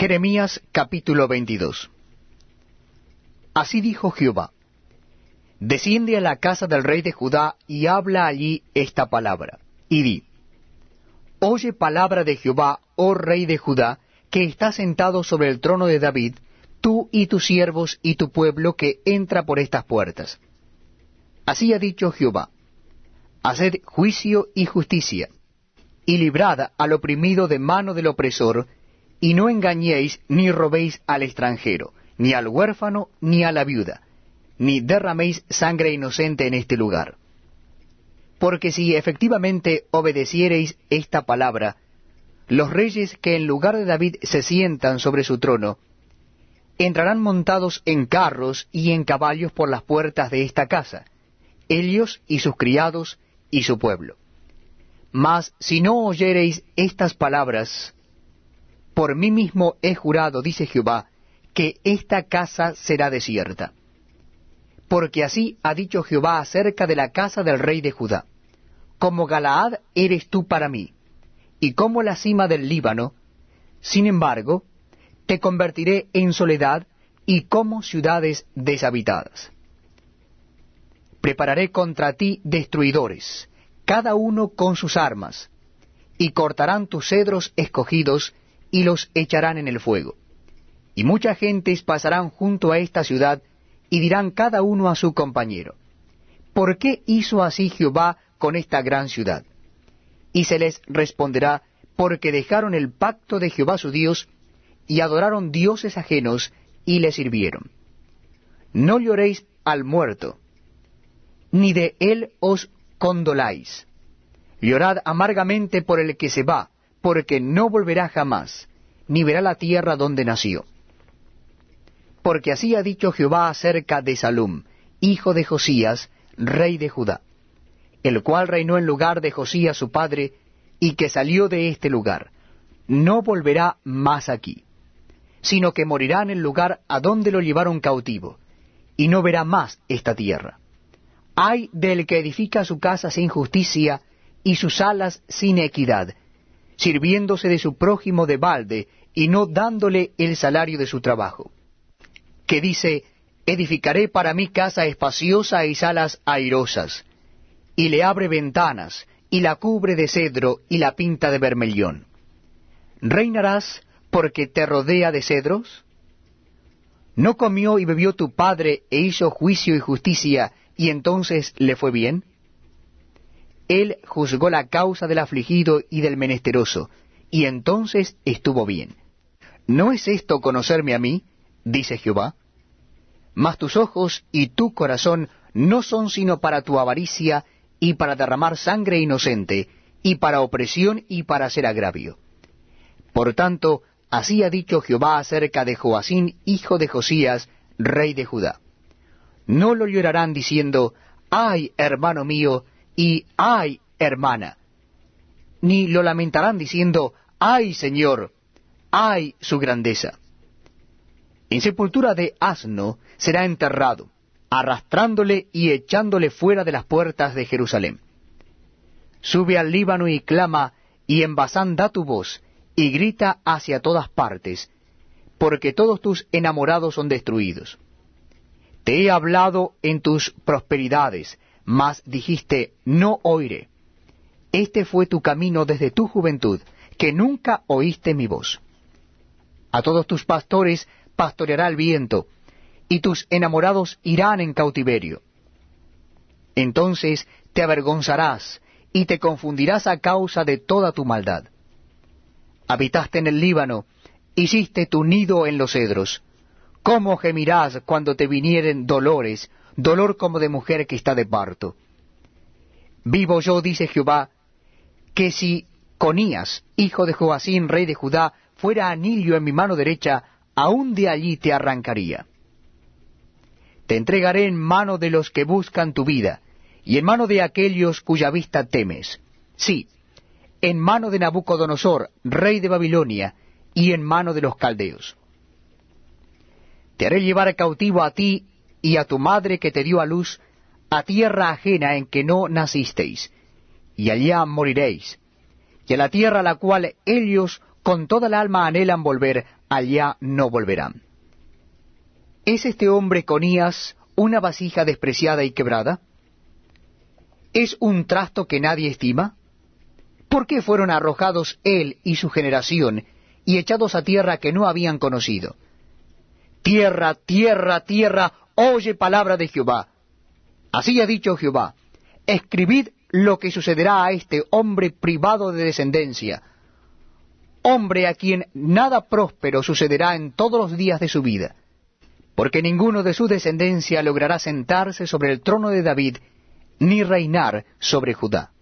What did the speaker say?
Jeremías capítulo 22 Así dijo Jehová, Desciende a la casa del rey de Judá y habla allí esta palabra, y di, Oye palabra de Jehová, oh rey de Judá, que está sentado sobre el trono de David, tú y tus siervos y tu pueblo que entra por estas puertas. Así ha dicho Jehová, Haced juicio y justicia, y librad al oprimido de mano del opresor, y no engañéis ni robéis al extranjero, ni al huérfano, ni a la viuda, ni derraméis sangre inocente en este lugar. Porque si efectivamente obedeciereis esta palabra, los reyes que en lugar de David se sientan sobre su trono, entrarán montados en carros y en caballos por las puertas de esta casa, ellos y sus criados y su pueblo. Mas si no oyereis estas palabras, por mí mismo he jurado, dice Jehová, que esta casa será desierta. Porque así ha dicho Jehová acerca de la casa del rey de Judá. Como Galaad eres tú para mí, y como la cima del Líbano, sin embargo, te convertiré en soledad y como ciudades deshabitadas. Prepararé contra ti destruidores, cada uno con sus armas, y cortarán tus cedros escogidos y los echarán en el fuego. Y muchas gentes pasarán junto a esta ciudad y dirán cada uno a su compañero, ¿por qué hizo así Jehová con esta gran ciudad? Y se les responderá, porque dejaron el pacto de Jehová su Dios y adoraron dioses ajenos y le sirvieron. No lloréis al muerto, ni de él os condoláis. Llorad amargamente por el que se va, porque no volverá jamás, ni verá la tierra donde nació. Porque así ha dicho Jehová acerca de Salum, hijo de Josías, rey de Judá, el cual reinó en lugar de Josías su padre, y que salió de este lugar, no volverá más aquí, sino que morirá en el lugar a donde lo llevaron cautivo, y no verá más esta tierra. Ay del que edifica su casa sin justicia y sus alas sin equidad, sirviéndose de su prójimo de balde y no dándole el salario de su trabajo. Que dice, edificaré para mí casa espaciosa y salas airosas, y le abre ventanas, y la cubre de cedro y la pinta de bermellón. ¿Reinarás porque te rodea de cedros? ¿No comió y bebió tu padre e hizo juicio y justicia, y entonces le fue bien? Él juzgó la causa del afligido y del menesteroso, y entonces estuvo bien. ¿No es esto conocerme a mí? dice Jehová. Mas tus ojos y tu corazón no son sino para tu avaricia y para derramar sangre inocente, y para opresión y para hacer agravio. Por tanto, así ha dicho Jehová acerca de Joacín, hijo de Josías, rey de Judá. No lo llorarán diciendo, ay, hermano mío, y ay, hermana. Ni lo lamentarán diciendo, ay, Señor, ay, su grandeza. En sepultura de asno será enterrado, arrastrándole y echándole fuera de las puertas de Jerusalén. Sube al Líbano y clama, y en Basán da tu voz, y grita hacia todas partes, porque todos tus enamorados son destruidos. Te he hablado en tus prosperidades, mas dijiste, no oiré. Este fue tu camino desde tu juventud, que nunca oíste mi voz. A todos tus pastores pastoreará el viento, y tus enamorados irán en cautiverio. Entonces te avergonzarás y te confundirás a causa de toda tu maldad. Habitaste en el Líbano, hiciste tu nido en los cedros. ¿Cómo gemirás cuando te vinieren dolores, dolor como de mujer que está de parto. Vivo yo, dice Jehová, que si Conías, hijo de Joacín, rey de Judá, fuera anillo en mi mano derecha, aún de allí te arrancaría. Te entregaré en mano de los que buscan tu vida, y en mano de aquellos cuya vista temes. Sí, en mano de Nabucodonosor, rey de Babilonia, y en mano de los caldeos. Te haré llevar cautivo a ti y a tu madre que te dio a luz, a tierra ajena en que no nacisteis, y allá moriréis, y a la tierra a la cual ellos con toda el alma anhelan volver, allá no volverán. ¿Es este hombre Conías una vasija despreciada y quebrada? ¿Es un trasto que nadie estima? ¿Por qué fueron arrojados él y su generación y echados a tierra que no habían conocido? Tierra, tierra, tierra, oye palabra de Jehová. Así ha dicho Jehová, escribid lo que sucederá a este hombre privado de descendencia, hombre a quien nada próspero sucederá en todos los días de su vida, porque ninguno de su descendencia logrará sentarse sobre el trono de David, ni reinar sobre Judá.